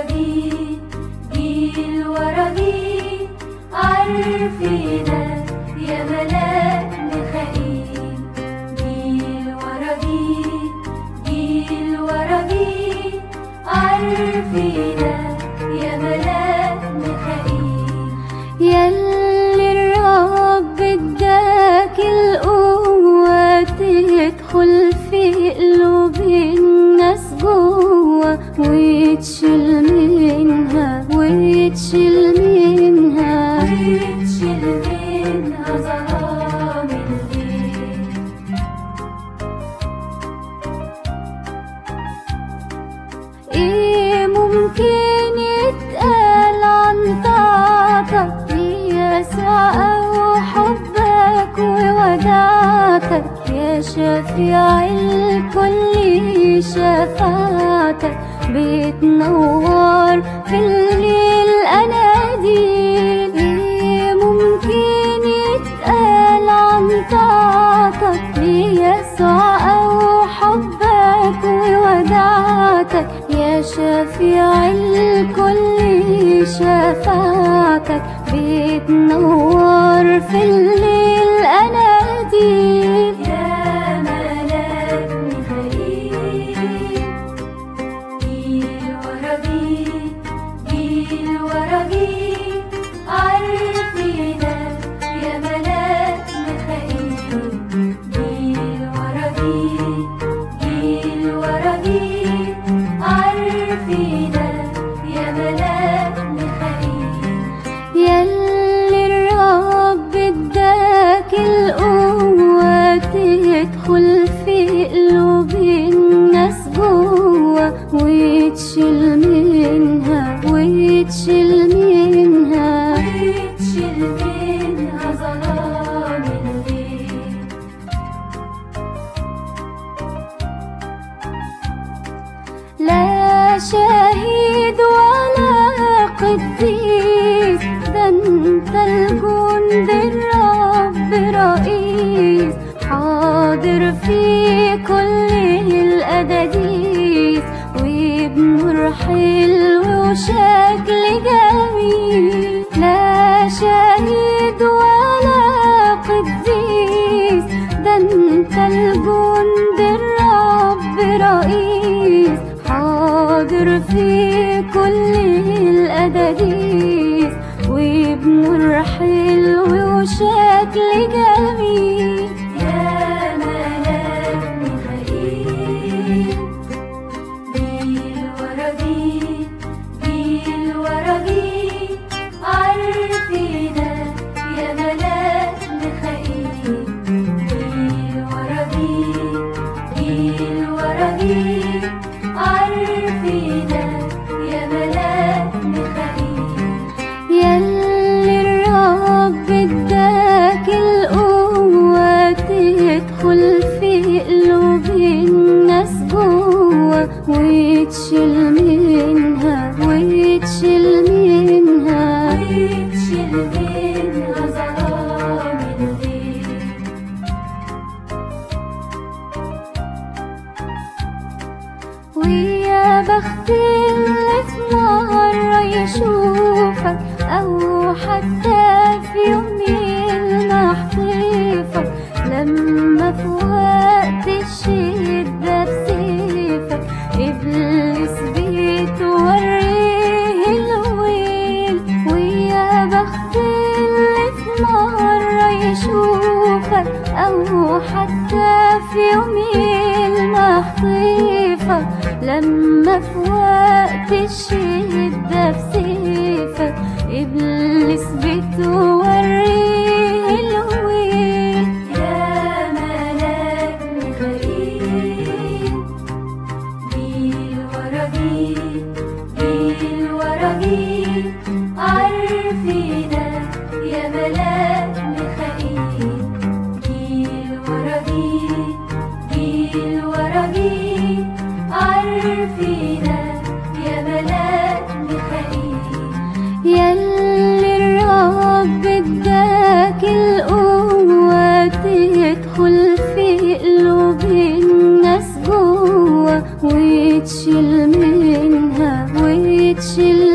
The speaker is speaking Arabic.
Sabine. تشيلني منها. تشيلني منها زهرة من إيه ممكن يتقال عن طاعتك يا أو حبك ووداعتك. يا شفيع الكل شفاعتك. بتنور في الليل اناديل إيه ممكن يتقال عن طاعتك ليسوع أو حبك ووداعتك. يا شفيع الكل شفاعتك بتنور في الليل 心 حلو وشكل جميل. لا شهيد ولا قديس. ده انت الجند الرب رئيس. حاضر في كل الأداديس. وبنور حلو وشكل جميل. وتشيل منها وتشيل منها. وتشيل منها. في مرة يشوفك أو حتى في يوم يلمح طيفك لما في وقت الشدة بسيفك إبليس بتوريه الويل. ويا بخت اللي في مرة يشوفك أو حتى في يوم يلمح طيفك لما في وقت الشدة 起。